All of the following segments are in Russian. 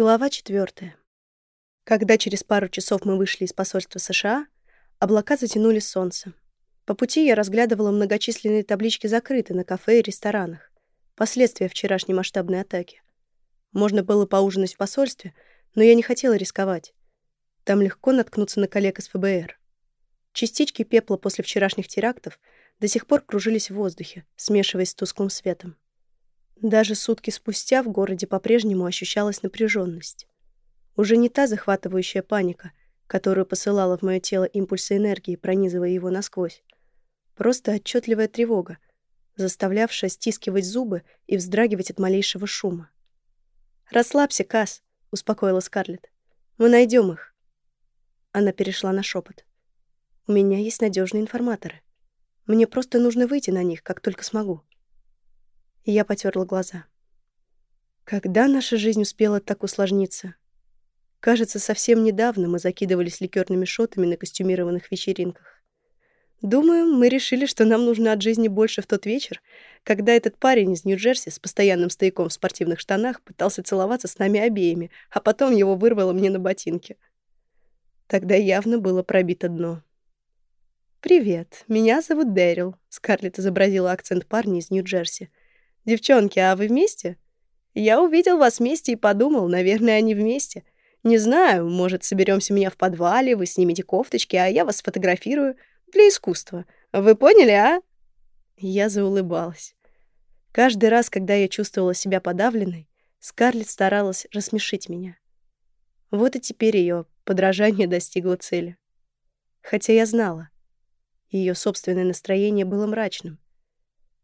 Глава четвертая. Когда через пару часов мы вышли из посольства США, облака затянули солнце. По пути я разглядывала многочисленные таблички «Закрыты» на кафе и ресторанах. Последствия вчерашней масштабной атаки. Можно было поужинать в посольстве, но я не хотела рисковать. Там легко наткнуться на коллег из ФБР. Частички пепла после вчерашних терактов до сих пор кружились в воздухе, смешиваясь с тусклым светом. Даже сутки спустя в городе по-прежнему ощущалась напряженность. Уже не та захватывающая паника, которую посылала в мое тело импульсы энергии, пронизывая его насквозь. Просто отчетливая тревога, заставлявшая стискивать зубы и вздрагивать от малейшего шума. «Расслабься, Касс», — успокоила Скарлетт. «Мы найдем их». Она перешла на шепот. «У меня есть надежные информаторы. Мне просто нужно выйти на них, как только смогу». И я потерла глаза. Когда наша жизнь успела так усложниться? Кажется, совсем недавно мы закидывались ликерными шотами на костюмированных вечеринках. Думаю, мы решили, что нам нужно от жизни больше в тот вечер, когда этот парень из Нью-Джерси с постоянным стояком в спортивных штанах пытался целоваться с нами обеими, а потом его вырвало мне на ботинке. Тогда явно было пробито дно. «Привет, меня зовут Дэрил», — Скарлетт изобразила акцент парня из Нью-Джерси. «Девчонки, а вы вместе?» «Я увидел вас вместе и подумал, наверное, они вместе. Не знаю, может, соберемся меня в подвале, вы снимете кофточки, а я вас сфотографирую. Для искусства. Вы поняли, а?» Я заулыбалась. Каждый раз, когда я чувствовала себя подавленной, Скарлетт старалась рассмешить меня. Вот и теперь ее подражание достигло цели. Хотя я знала, ее собственное настроение было мрачным.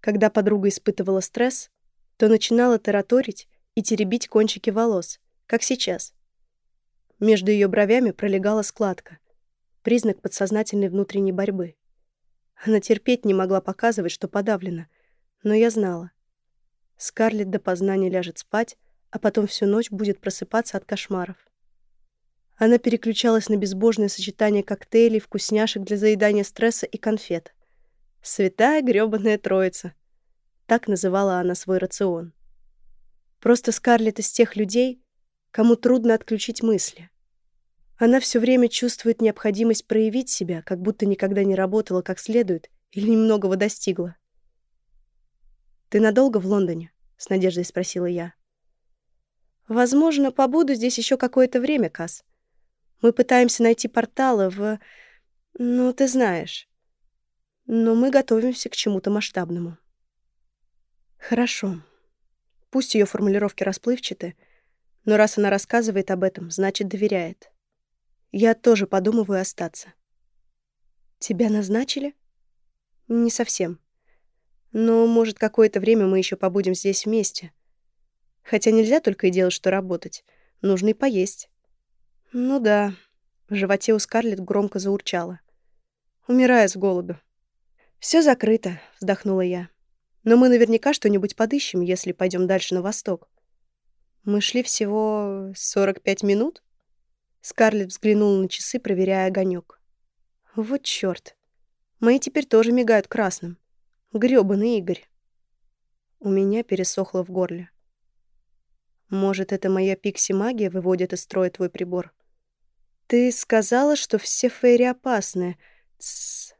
Когда подруга испытывала стресс, то начинала тараторить и теребить кончики волос, как сейчас. Между ее бровями пролегала складка, признак подсознательной внутренней борьбы. Она терпеть не могла показывать, что подавлена, но я знала. Скарлетт до познания ляжет спать, а потом всю ночь будет просыпаться от кошмаров. Она переключалась на безбожное сочетание коктейлей, вкусняшек для заедания стресса и конфет. Святая грёбаная троица. Так называла она свой рацион. Просто Скарлетт из тех людей, кому трудно отключить мысли. Она все время чувствует необходимость проявить себя, как будто никогда не работала как следует или немногого достигла. «Ты надолго в Лондоне?» — с надеждой спросила я. «Возможно, побуду здесь еще какое-то время, Кас. Мы пытаемся найти порталы в... Ну, ты знаешь но мы готовимся к чему-то масштабному. Хорошо. Пусть ее формулировки расплывчаты, но раз она рассказывает об этом, значит, доверяет. Я тоже подумываю остаться. Тебя назначили? Не совсем. Но, может, какое-то время мы еще побудем здесь вместе. Хотя нельзя только и делать, что работать. Нужно и поесть. Ну да. В животе у Скарлетт громко заурчало. Умирая с голоду. Все закрыто», — вздохнула я. «Но мы наверняка что-нибудь подыщем, если пойдем дальше на восток». «Мы шли всего 45 минут?» Скарлетт взглянула на часы, проверяя огонек. «Вот чёрт. Мои теперь тоже мигают красным. Грёбаный Игорь». У меня пересохло в горле. «Может, это моя пикси-магия выводит из строя твой прибор?» «Ты сказала, что все фейри опасны. Тссс.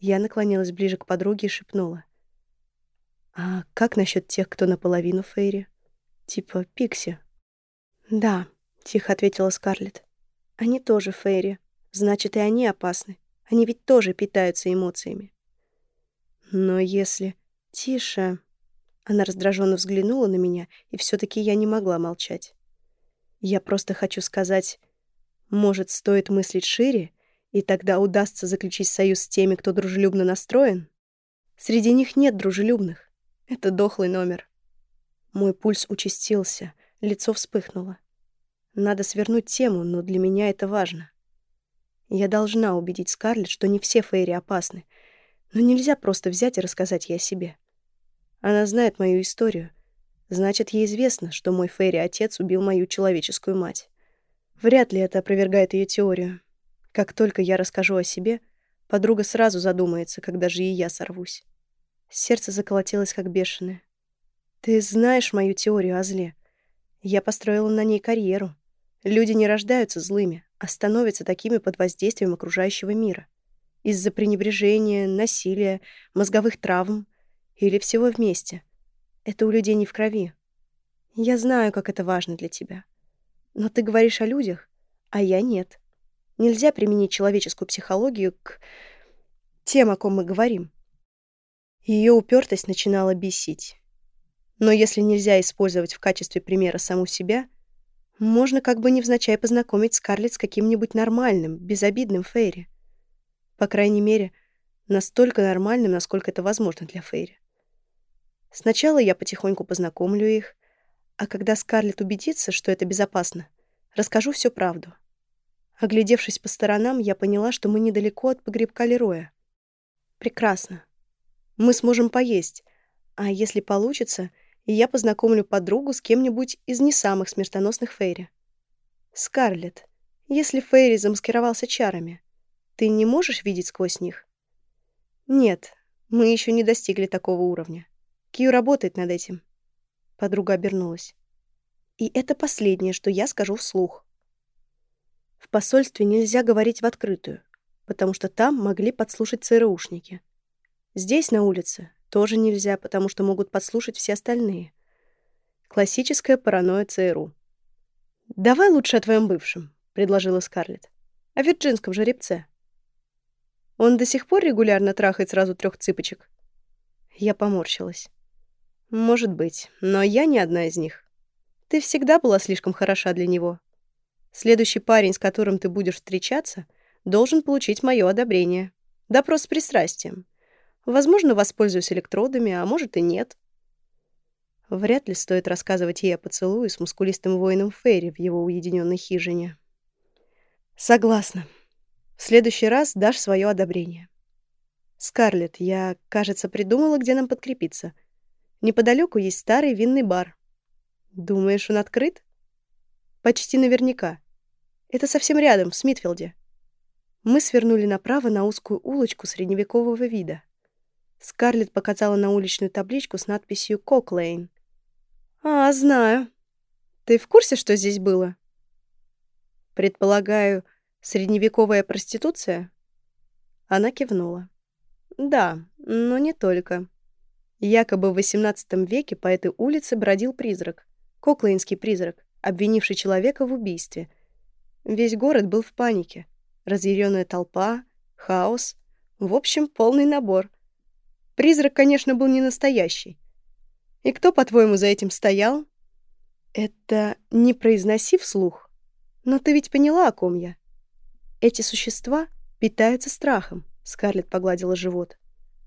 Я наклонилась ближе к подруге и шепнула. «А как насчет тех, кто наполовину Фейри? Типа Пикси?» «Да», — тихо ответила Скарлетт. «Они тоже Фейри. Значит, и они опасны. Они ведь тоже питаются эмоциями». «Но если...» «Тише...» Она раздраженно взглянула на меня, и все таки я не могла молчать. «Я просто хочу сказать, может, стоит мыслить шире и тогда удастся заключить союз с теми, кто дружелюбно настроен? Среди них нет дружелюбных. Это дохлый номер. Мой пульс участился, лицо вспыхнуло. Надо свернуть тему, но для меня это важно. Я должна убедить Скарлетт, что не все Фейри опасны, но нельзя просто взять и рассказать ей о себе. Она знает мою историю. Значит, ей известно, что мой Фейри-отец убил мою человеческую мать. Вряд ли это опровергает ее теорию. Как только я расскажу о себе, подруга сразу задумается, когда же и я сорвусь. Сердце заколотилось, как бешеное. «Ты знаешь мою теорию о зле. Я построила на ней карьеру. Люди не рождаются злыми, а становятся такими под воздействием окружающего мира. Из-за пренебрежения, насилия, мозговых травм или всего вместе. Это у людей не в крови. Я знаю, как это важно для тебя. Но ты говоришь о людях, а я нет. Нельзя применить человеческую психологию к тем, о ком мы говорим. Ее упертость начинала бесить. Но если нельзя использовать в качестве примера саму себя, можно как бы невзначай познакомить Скарлетт с каким-нибудь нормальным, безобидным Фейри. По крайней мере, настолько нормальным, насколько это возможно для Фейри. Сначала я потихоньку познакомлю их, а когда Скарлетт убедится, что это безопасно, расскажу всю правду. Оглядевшись по сторонам, я поняла, что мы недалеко от погребка Лероя. Прекрасно. Мы сможем поесть, а если получится, я познакомлю подругу с кем-нибудь из не самых смертоносных Фейри. Скарлетт, если Фейри замаскировался чарами, ты не можешь видеть сквозь них? Нет, мы еще не достигли такого уровня. Кью работает над этим. Подруга обернулась. И это последнее, что я скажу вслух. В посольстве нельзя говорить в открытую, потому что там могли подслушать ЦРУшники. Здесь, на улице, тоже нельзя, потому что могут подслушать все остальные. Классическая паранойя ЦРУ. «Давай лучше о твоем бывшем», — предложила Скарлетт. «О вирджинском жеребце». «Он до сих пор регулярно трахает сразу трех цыпочек?» Я поморщилась. «Может быть, но я не одна из них. Ты всегда была слишком хороша для него. Следующий парень, с которым ты будешь встречаться, должен получить мое одобрение. Допрос с пристрастием. Возможно, воспользуюсь электродами, а может и нет. Вряд ли стоит рассказывать ей о поцелуе с мускулистым воином Ферри в его уединенной хижине. Согласна. В следующий раз дашь свое одобрение. Скарлетт, я, кажется, придумала, где нам подкрепиться. Неподалеку есть старый винный бар. Думаешь, он открыт? Почти наверняка. Это совсем рядом, в Смитфилде. Мы свернули направо на узкую улочку средневекового вида. Скарлетт показала на уличную табличку с надписью «Коклейн». «А, знаю. Ты в курсе, что здесь было?» «Предполагаю, средневековая проституция?» Она кивнула. «Да, но не только. Якобы в XVIII веке по этой улице бродил призрак, коклейнский призрак, обвинивший человека в убийстве. Весь город был в панике. Разъяренная толпа, хаос. В общем, полный набор — Призрак, конечно, был не настоящий. И кто, по-твоему, за этим стоял? Это не произноси вслух. Но ты ведь поняла, о ком я. Эти существа питаются страхом, Скарлетт погладила живот.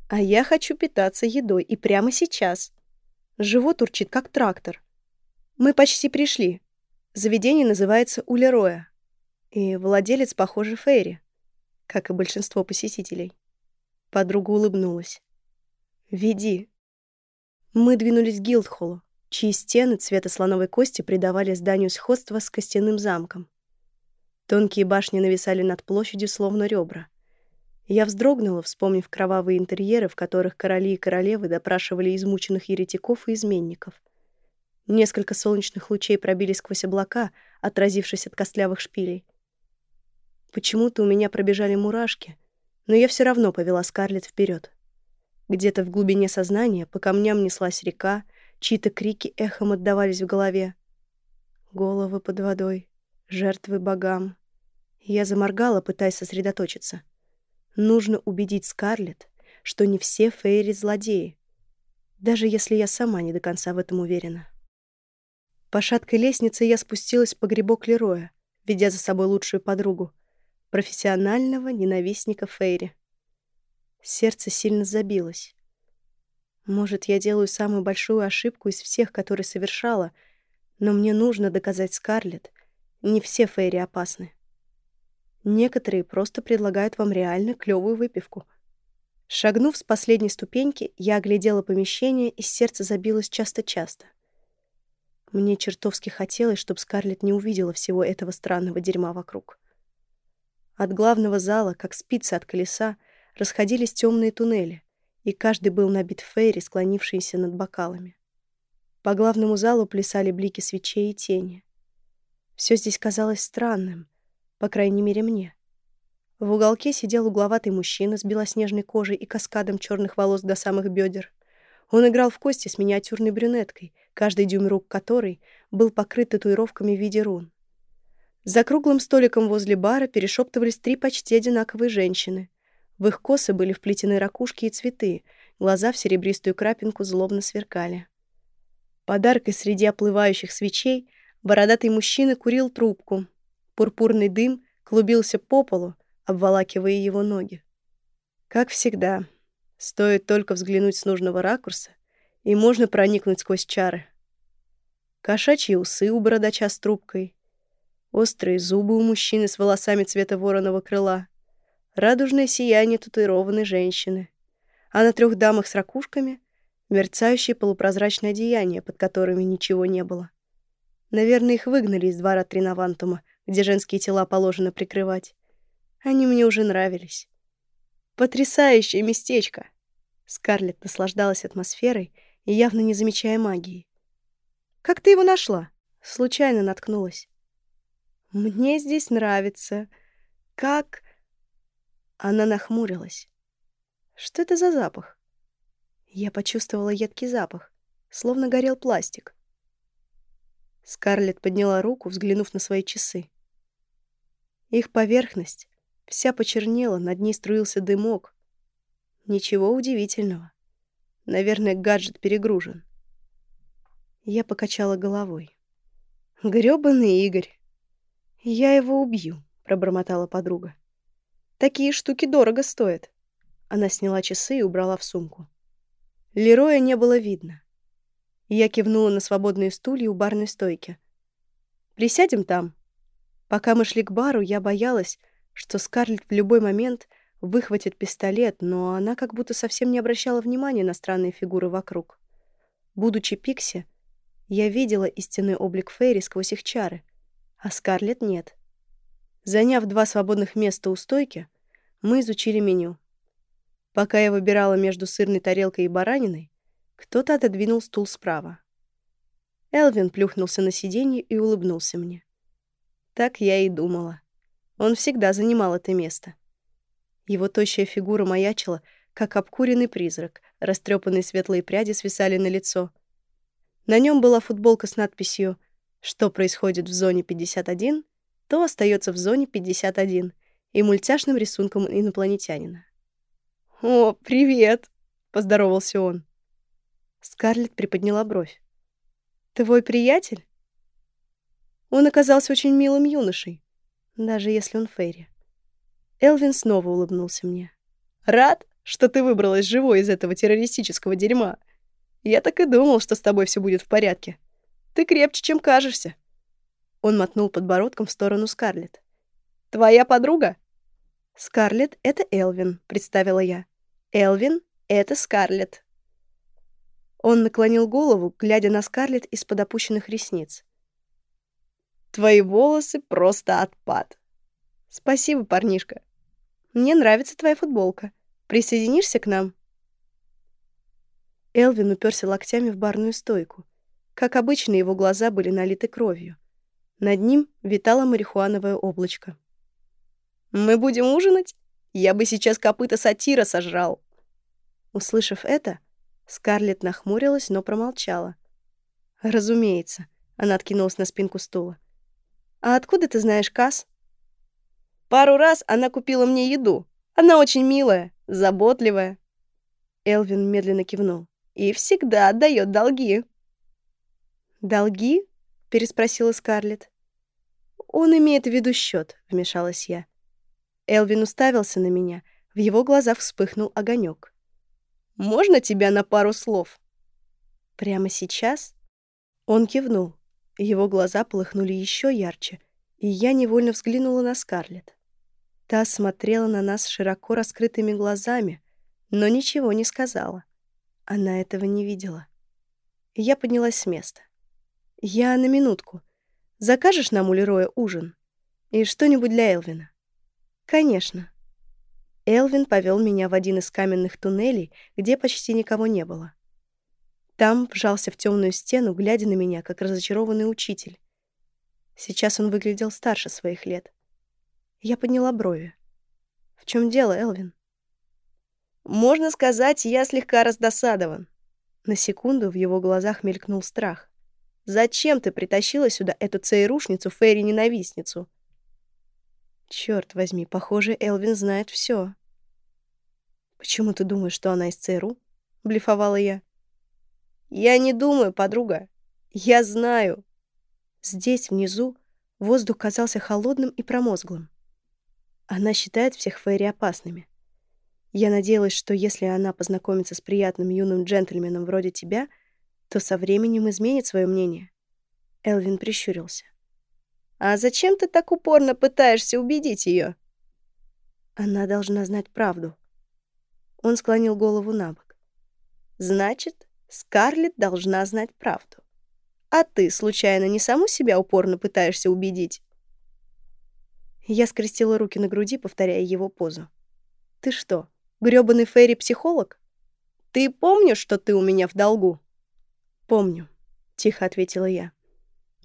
А я хочу питаться едой, и прямо сейчас. Живот урчит, как трактор. Мы почти пришли. Заведение называется Улероя. И владелец, похоже, Фейри, как и большинство посетителей. Подруга улыбнулась. «Веди». Мы двинулись к Гилдхоллу, чьи стены цвета слоновой кости придавали зданию сходство с костяным замком. Тонкие башни нависали над площадью, словно ребра. Я вздрогнула, вспомнив кровавые интерьеры, в которых короли и королевы допрашивали измученных еретиков и изменников. Несколько солнечных лучей пробились сквозь облака, отразившись от костлявых шпилей. Почему-то у меня пробежали мурашки, но я все равно повела Скарлетт вперед. Где-то в глубине сознания по камням неслась река, чьи-то крики эхом отдавались в голове. Головы под водой, жертвы богам. Я заморгала, пытаясь сосредоточиться. Нужно убедить Скарлетт, что не все Фейри злодеи, даже если я сама не до конца в этом уверена. По шаткой лестнице я спустилась по грибок Лероя, ведя за собой лучшую подругу, профессионального ненавистника Фейри. Сердце сильно забилось. Может, я делаю самую большую ошибку из всех, которые совершала, но мне нужно доказать Скарлетт, не все Фейри опасны. Некоторые просто предлагают вам реально клёвую выпивку. Шагнув с последней ступеньки, я оглядела помещение, и сердце забилось часто-часто. Мне чертовски хотелось, чтобы Скарлетт не увидела всего этого странного дерьма вокруг. От главного зала, как спицы от колеса, расходились темные туннели, и каждый был набит фейри, склонившиеся над бокалами. По главному залу плясали блики свечей и тени. Все здесь казалось странным, по крайней мере мне. В уголке сидел угловатый мужчина с белоснежной кожей и каскадом черных волос до самых бедер. Он играл в кости с миниатюрной брюнеткой, каждый дюйм рук которой был покрыт татуировками в виде рун. За круглым столиком возле бара перешептывались три почти одинаковые женщины. В их косы были вплетены ракушки и цветы, глаза в серебристую крапинку злобно сверкали. Подаркой среди оплывающих свечей бородатый мужчина курил трубку. Пурпурный дым клубился по полу, обволакивая его ноги. Как всегда, стоит только взглянуть с нужного ракурса, и можно проникнуть сквозь чары. Кошачьи усы у бородача с трубкой, острые зубы у мужчины с волосами цвета вороного крыла, радужное сияние татуированной женщины, а на трех дамах с ракушками — мерцающее полупрозрачное одеяние, под которыми ничего не было. Наверное, их выгнали из двора Тринавантума, где женские тела положено прикрывать. Они мне уже нравились. Потрясающее местечко! Скарлетт наслаждалась атмосферой и явно не замечая магии. «Как ты его нашла?» Случайно наткнулась. «Мне здесь нравится. Как...» Она нахмурилась. «Что это за запах?» Я почувствовала едкий запах, словно горел пластик. Скарлетт подняла руку, взглянув на свои часы. Их поверхность вся почернела, над ней струился дымок. Ничего удивительного. Наверное, гаджет перегружен. Я покачала головой. Грёбаный Игорь. Я его убью, пробормотала подруга. Такие штуки дорого стоят. Она сняла часы и убрала в сумку. Лероя не было видно. Я кивнула на свободные стулья у барной стойки. «Присядем там?» Пока мы шли к бару, я боялась, что Скарлетт в любой момент выхватит пистолет, но она как будто совсем не обращала внимания на странные фигуры вокруг. Будучи Пикси, я видела истинный облик Фейри сквозь их чары, а Скарлетт нет. Заняв два свободных места у стойки, мы изучили меню. Пока я выбирала между сырной тарелкой и бараниной, кто-то отодвинул стул справа. Элвин плюхнулся на сиденье и улыбнулся мне. Так я и думала. Он всегда занимал это место. Его тощая фигура маячила, как обкуренный призрак, растрепанные светлые пряди свисали на лицо. На нем была футболка с надписью «Что происходит в зоне 51, то остается в зоне 51» и мультяшным рисунком инопланетянина. «О, привет!» — поздоровался он. Скарлетт приподняла бровь. «Твой приятель?» Он оказался очень милым юношей, даже если он Ферри. Элвин снова улыбнулся мне. «Рад, что ты выбралась живой из этого террористического дерьма. Я так и думал, что с тобой все будет в порядке. Ты крепче, чем кажешься». Он мотнул подбородком в сторону Скарлетт. «Твоя подруга?» «Скарлетт — это Элвин», — представила я. «Элвин — это Скарлетт». Он наклонил голову, глядя на Скарлетт из-под опущенных ресниц. Твои волосы просто отпад. Спасибо, парнишка. Мне нравится твоя футболка. Присоединишься к нам? Элвин уперся локтями в барную стойку. Как обычно, его глаза были налиты кровью. Над ним витало марихуановое облачко. «Мы будем ужинать? Я бы сейчас копыта сатира сожрал!» Услышав это, Скарлетт нахмурилась, но промолчала. «Разумеется», — она откинулась на спинку стула. «А откуда ты знаешь Касс?» «Пару раз она купила мне еду. Она очень милая, заботливая». Элвин медленно кивнул. «И всегда отдает долги». «Долги?» — переспросила Скарлетт. «Он имеет в виду счет», — вмешалась я. Элвин уставился на меня. В его глазах вспыхнул огонек. «Можно тебя на пару слов?» «Прямо сейчас?» Он кивнул. Его глаза полыхнули еще ярче, и я невольно взглянула на Скарлетт. Та смотрела на нас широко раскрытыми глазами, но ничего не сказала. Она этого не видела. Я поднялась с места. «Я на минутку. Закажешь нам у Лероя ужин? И что-нибудь для Элвина?» «Конечно». Элвин повел меня в один из каменных туннелей, где почти никого не было. Там вжался в темную стену, глядя на меня, как разочарованный учитель. Сейчас он выглядел старше своих лет. Я подняла брови. «В чем дело, Элвин?» «Можно сказать, я слегка раздосадован». На секунду в его глазах мелькнул страх. «Зачем ты притащила сюда эту ЦРУшницу, Ферри-ненавистницу?» Черт возьми, похоже, Элвин знает все. «Почему ты думаешь, что она из ЦРУ?» — блефовала я. «Я не думаю, подруга. Я знаю». Здесь, внизу, воздух казался холодным и промозглым. Она считает всех Фейри опасными. Я надеялась, что если она познакомится с приятным юным джентльменом вроде тебя, то со временем изменит свое мнение. Элвин прищурился. «А зачем ты так упорно пытаешься убедить ее?» «Она должна знать правду». Он склонил голову на бок. «Значит, Скарлетт должна знать правду. А ты, случайно, не саму себя упорно пытаешься убедить?» Я скрестила руки на груди, повторяя его позу. «Ты что, грёбаный Ферри-психолог? Ты помнишь, что ты у меня в долгу?» «Помню», — тихо ответила я.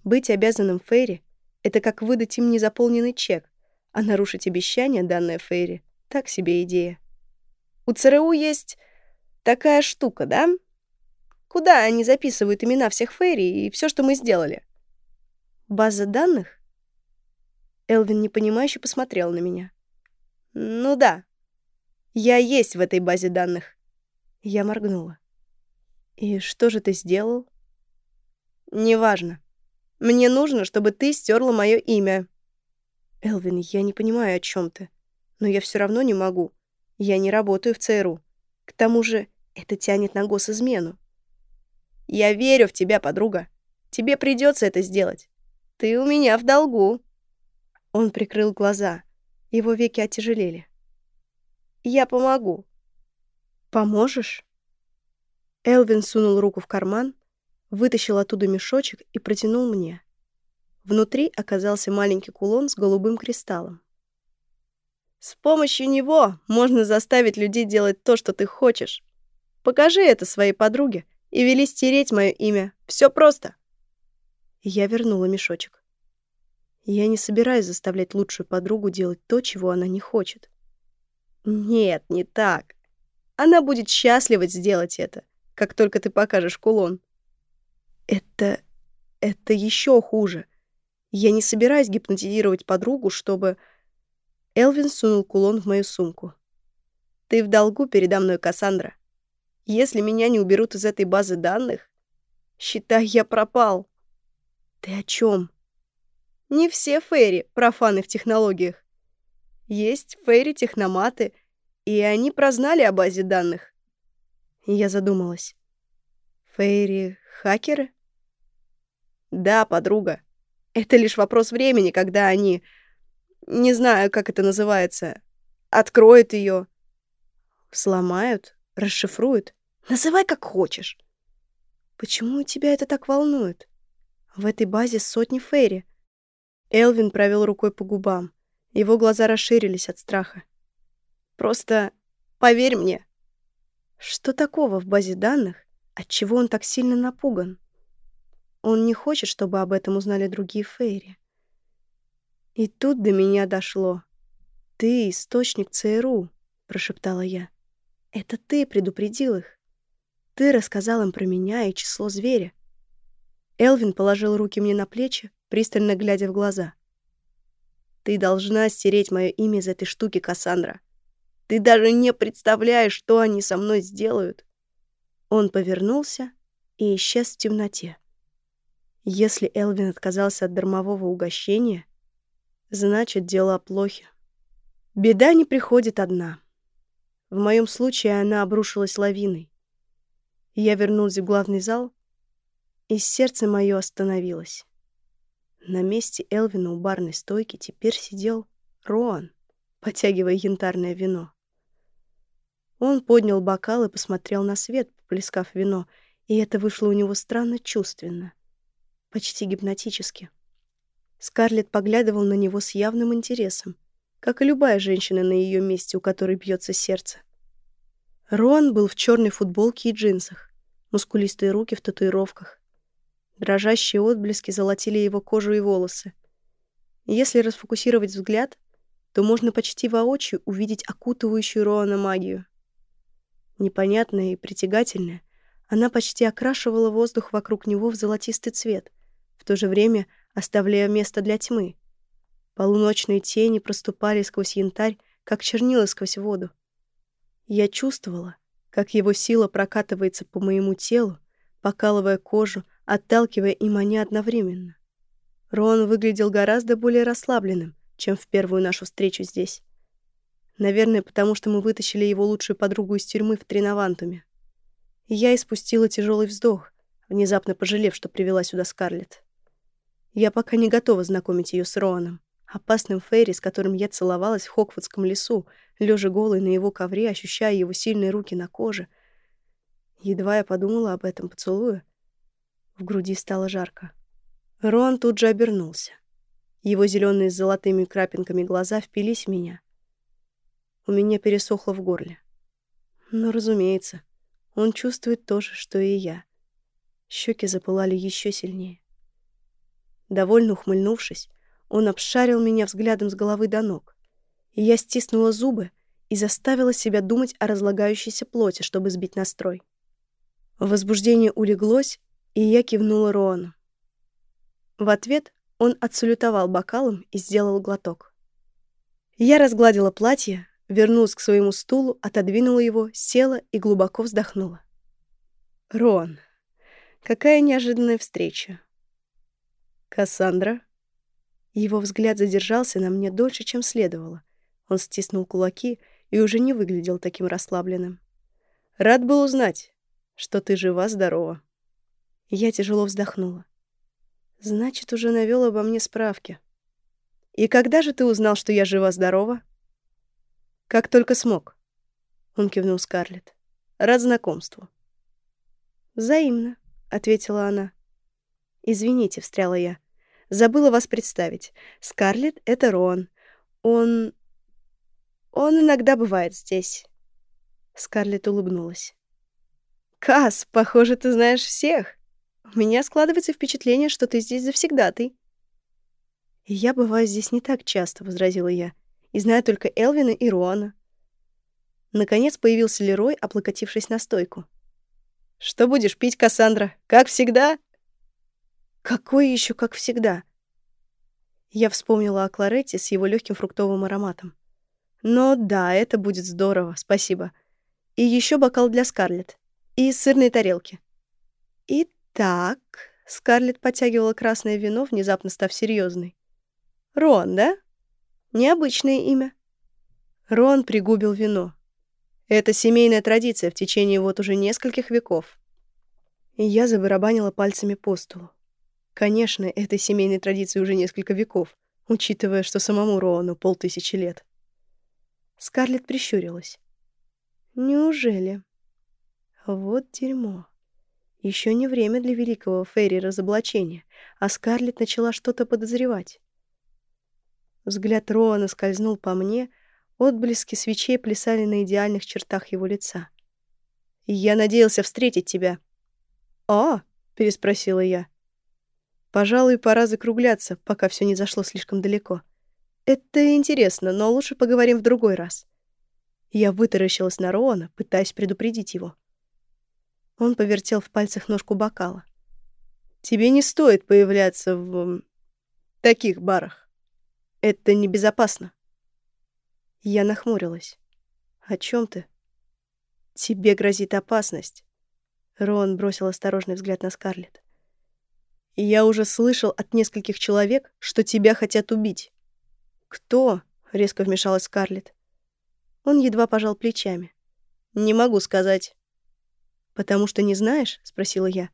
«Быть обязанным Ферри — это как выдать им незаполненный чек, а нарушить обещание, данное Ферри, — так себе идея. У ЦРУ есть такая штука, да? Куда они записывают имена всех Ферри и все, что мы сделали?» «База данных?» Элвин непонимающе посмотрел на меня. «Ну да. Я есть в этой базе данных». Я моргнула. «И что же ты сделал?» «Неважно. Мне нужно, чтобы ты стерла мое имя». «Элвин, я не понимаю, о чем ты. Но я все равно не могу. Я не работаю в ЦРУ. К тому же это тянет на госизмену». «Я верю в тебя, подруга. Тебе придется это сделать. Ты у меня в долгу». Он прикрыл глаза. Его веки отяжелели. «Я помогу». «Поможешь?» Элвин сунул руку в карман, вытащил оттуда мешочек и протянул мне. Внутри оказался маленький кулон с голубым кристаллом. «С помощью него можно заставить людей делать то, что ты хочешь. Покажи это своей подруге и вели стереть мое имя. Все просто». Я вернула мешочек. Я не собираюсь заставлять лучшую подругу делать то, чего она не хочет. Нет, не так. Она будет счастлива сделать это, как только ты покажешь кулон. Это... это еще хуже. Я не собираюсь гипнотизировать подругу, чтобы... Элвин сунул кулон в мою сумку. Ты в долгу передо мной, Кассандра. Если меня не уберут из этой базы данных, считай, я пропал. Ты о чем? Не все фейри профаны в технологиях. Есть фейри-техноматы, и они прознали о базе данных. я задумалась. Фейри-хакеры? Да, подруга. Это лишь вопрос времени, когда они... Не знаю, как это называется. Откроют ее. Сломают, расшифруют. Называй как хочешь. Почему тебя это так волнует? В этой базе сотни фейри. Элвин провел рукой по губам. Его глаза расширились от страха. «Просто поверь мне». Что такого в базе данных, от чего он так сильно напуган? Он не хочет, чтобы об этом узнали другие Фейри. И тут до меня дошло. «Ты — источник ЦРУ», — прошептала я. «Это ты предупредил их. Ты рассказал им про меня и число зверя. Элвин положил руки мне на плечи, пристально глядя в глаза. «Ты должна стереть мое имя из этой штуки, Кассандра. Ты даже не представляешь, что они со мной сделают». Он повернулся и исчез в темноте. Если Элвин отказался от дармового угощения, значит, дела плохи. Беда не приходит одна. В моем случае она обрушилась лавиной. Я вернулся в главный зал и сердце мое остановилось. На месте Элвина у барной стойки теперь сидел Роан, потягивая янтарное вино. Он поднял бокал и посмотрел на свет, поплескав вино, и это вышло у него странно чувственно, почти гипнотически. Скарлетт поглядывал на него с явным интересом, как и любая женщина на ее месте, у которой бьется сердце. Роан был в черной футболке и джинсах мускулистые руки в татуировках. Дрожащие отблески золотили его кожу и волосы. Если расфокусировать взгляд, то можно почти воочию увидеть окутывающую Роана магию. Непонятная и притягательная, она почти окрашивала воздух вокруг него в золотистый цвет, в то же время оставляя место для тьмы. Полуночные тени проступали сквозь янтарь, как чернила сквозь воду. Я чувствовала, как его сила прокатывается по моему телу, покалывая кожу, отталкивая и маня одновременно. Рон выглядел гораздо более расслабленным, чем в первую нашу встречу здесь. Наверное, потому что мы вытащили его лучшую подругу из тюрьмы в Тринавантуме. Я испустила тяжелый вздох, внезапно пожалев, что привела сюда Скарлетт. Я пока не готова знакомить ее с Роаном, опасным Фейри, с которым я целовалась в Хоквудском лесу, лежа голой на его ковре, ощущая его сильные руки на коже. Едва я подумала об этом поцелуе, в груди стало жарко. Роан тут же обернулся. Его зеленые с золотыми крапинками глаза впились в меня. У меня пересохло в горле. Но, разумеется, он чувствует то же, что и я. Щеки запылали еще сильнее. Довольно ухмыльнувшись, он обшарил меня взглядом с головы до ног. И я стиснула зубы и заставила себя думать о разлагающейся плоти, чтобы сбить настрой. Возбуждение улеглось, и я кивнула Роану. В ответ он отсалютовал бокалом и сделал глоток. Я разгладила платье, вернулась к своему стулу, отодвинула его, села и глубоко вздохнула. «Рон, какая неожиданная встреча!» «Кассандра?» Его взгляд задержался на мне дольше, чем следовало. Он стиснул кулаки и уже не выглядел таким расслабленным. «Рад был узнать, что ты жива-здорова». Я тяжело вздохнула. Значит, уже навел обо мне справки. И когда же ты узнал, что я жива-здорова? Как только смог. Он кивнул Скарлетт. Рад знакомству. Взаимно, ответила она. Извините, встряла я. Забыла вас представить. Скарлетт — это Рон. Он... Он иногда бывает здесь. Скарлетт улыбнулась. «Касс, похоже, ты знаешь всех!» У меня складывается впечатление, что ты здесь завсегдатый». «Я бываю здесь не так часто», — возразила я, «и знаю только Элвина и Руана». Наконец появился Лерой, облокотившись на стойку. «Что будешь пить, Кассандра? Как всегда?» «Какой еще как всегда?» Я вспомнила о Кларете с его легким фруктовым ароматом. «Но да, это будет здорово, спасибо. И еще бокал для Скарлетт. И сырные тарелки». «И «Так», — Скарлетт подтягивала красное вино, внезапно став серьезной. «Рон, да? Необычное имя». Рон пригубил вино. Это семейная традиция в течение вот уже нескольких веков. И я забарабанила пальцами по столу. Конечно, этой семейной традиции уже несколько веков, учитывая, что самому Роану полтысячи лет. Скарлетт прищурилась. «Неужели?» Вот дерьмо. Еще не время для великого Ферри разоблачения, а Скарлетт начала что-то подозревать. Взгляд Роана скользнул по мне, отблески свечей плясали на идеальных чертах его лица. «Я надеялся встретить тебя». «А?» — переспросила я. «Пожалуй, пора закругляться, пока все не зашло слишком далеко. Это интересно, но лучше поговорим в другой раз». Я вытаращилась на Роана, пытаясь предупредить его. Он повертел в пальцах ножку бокала. «Тебе не стоит появляться в... таких барах. Это небезопасно». Я нахмурилась. «О чем ты?» «Тебе грозит опасность». Рон бросил осторожный взгляд на Скарлетт. «Я уже слышал от нескольких человек, что тебя хотят убить». «Кто?» — резко вмешалась Скарлетт. Он едва пожал плечами. «Не могу сказать. «Потому что не знаешь?» — спросила я.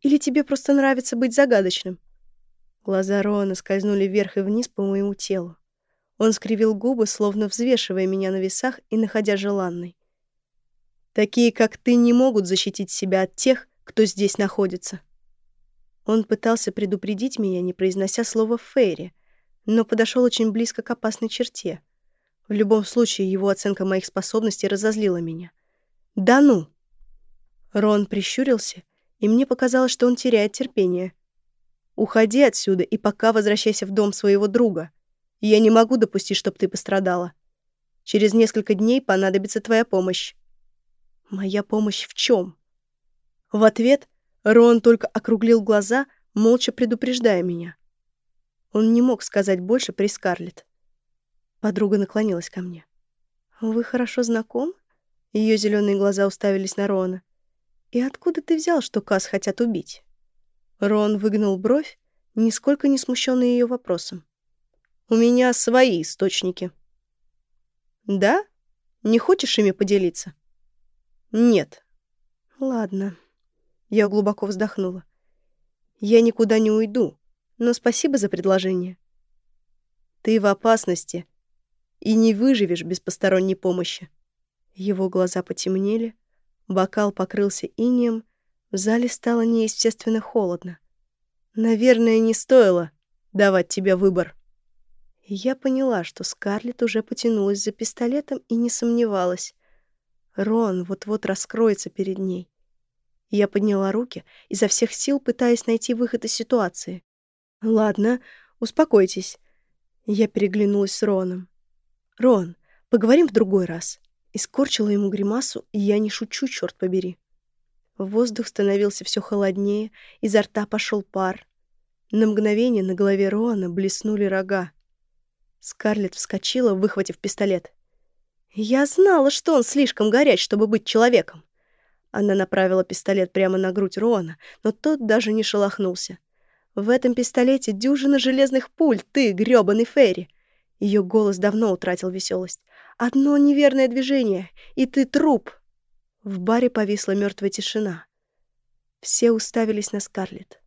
«Или тебе просто нравится быть загадочным?» Глаза Роана скользнули вверх и вниз по моему телу. Он скривил губы, словно взвешивая меня на весах и находя желанной. «Такие, как ты, не могут защитить себя от тех, кто здесь находится». Он пытался предупредить меня, не произнося слова «фейри», но подошел очень близко к опасной черте. В любом случае, его оценка моих способностей разозлила меня. «Да ну!» Рон прищурился, и мне показалось, что он теряет терпение. «Уходи отсюда и пока возвращайся в дом своего друга. Я не могу допустить, чтобы ты пострадала. Через несколько дней понадобится твоя помощь». «Моя помощь в чем? В ответ Рон только округлил глаза, молча предупреждая меня. Он не мог сказать больше при Скарлетт. Подруга наклонилась ко мне. «Вы хорошо знакомы?» Ее зеленые глаза уставились на Рона. «И откуда ты взял, что Кас хотят убить?» Рон выгнул бровь, нисколько не смущенный ее вопросом. «У меня свои источники». «Да? Не хочешь ими поделиться?» «Нет». «Ладно». Я глубоко вздохнула. «Я никуда не уйду, но спасибо за предложение». «Ты в опасности и не выживешь без посторонней помощи». Его глаза потемнели, бокал покрылся инеем, в зале стало неестественно холодно. «Наверное, не стоило давать тебе выбор». я поняла, что Скарлетт уже потянулась за пистолетом и не сомневалась. Рон вот-вот раскроется перед ней. Я подняла руки, изо всех сил пытаясь найти выход из ситуации. «Ладно, успокойтесь». Я переглянулась с Роном. «Рон, поговорим в другой раз». Искорчила ему гримасу, и я не шучу, черт побери. Воздух становился все холоднее, изо рта пошел пар. На мгновение на голове Роана блеснули рога. Скарлетт вскочила, выхватив пистолет. «Я знала, что он слишком горяч, чтобы быть человеком!» Она направила пистолет прямо на грудь Роана, но тот даже не шелохнулся. «В этом пистолете дюжина железных пуль, ты, грёбаный Ферри!» Ее голос давно утратил веселость. Одно неверное движение, и ты труп!» В баре повисла мертвая тишина. Все уставились на Скарлетт.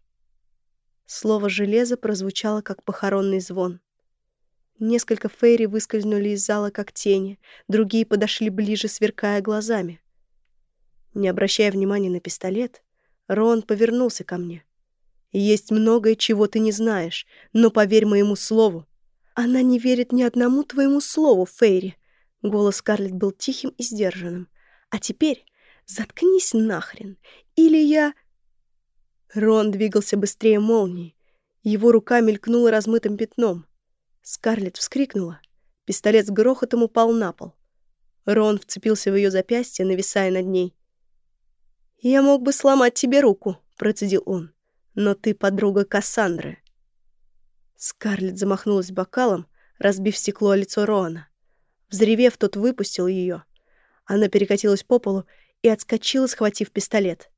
Слово «железо» прозвучало, как похоронный звон. Несколько фейри выскользнули из зала, как тени, другие подошли ближе, сверкая глазами. Не обращая внимания на пистолет, Рон повернулся ко мне. «Есть многое, чего ты не знаешь, но поверь моему слову. Она не верит ни одному твоему слову, Фейри. Голос Скарлетт был тихим и сдержанным. «А теперь заткнись нахрен, или я...» Рон двигался быстрее молнии. Его рука мелькнула размытым пятном. Скарлетт вскрикнула. Пистолет с грохотом упал на пол. Рон вцепился в ее запястье, нависая над ней. «Я мог бы сломать тебе руку», — процедил он. «Но ты подруга Кассандры». Скарлетт замахнулась бокалом, разбив стекло о лицо Рона. Взревев, тот выпустил ее. Она перекатилась по полу и отскочила, схватив пистолет.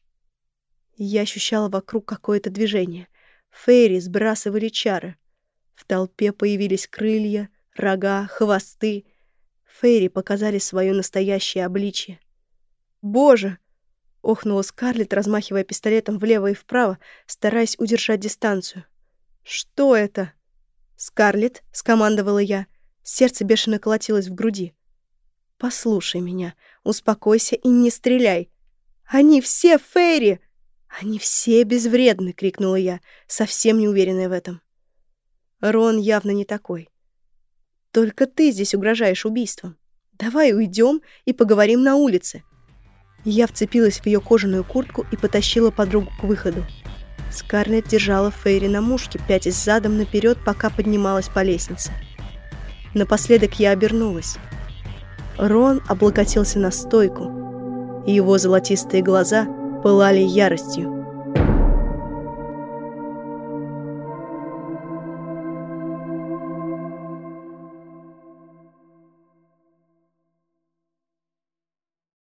Я ощущала вокруг какое-то движение. Фейри сбрасывали чары. В толпе появились крылья, рога, хвосты. Фейри показали свое настоящее обличье. «Боже!» — охнула Скарлетт, размахивая пистолетом влево и вправо, стараясь удержать дистанцию. «Что это?» «Скарлетт», — скомандовала я, — Сердце бешено колотилось в груди. «Послушай меня, успокойся и не стреляй. Они все Фейри!» «Они все безвредны!» — крикнула я, совсем не уверенная в этом. Рон явно не такой. «Только ты здесь угрожаешь убийством. Давай уйдем и поговорим на улице». Я вцепилась в ее кожаную куртку и потащила подругу к выходу. Скарлетт держала Фейри на мушке, пятясь задом наперед, пока поднималась по лестнице. Напоследок я обернулась. Рон облокотился на стойку, его золотистые глаза пылали яростью.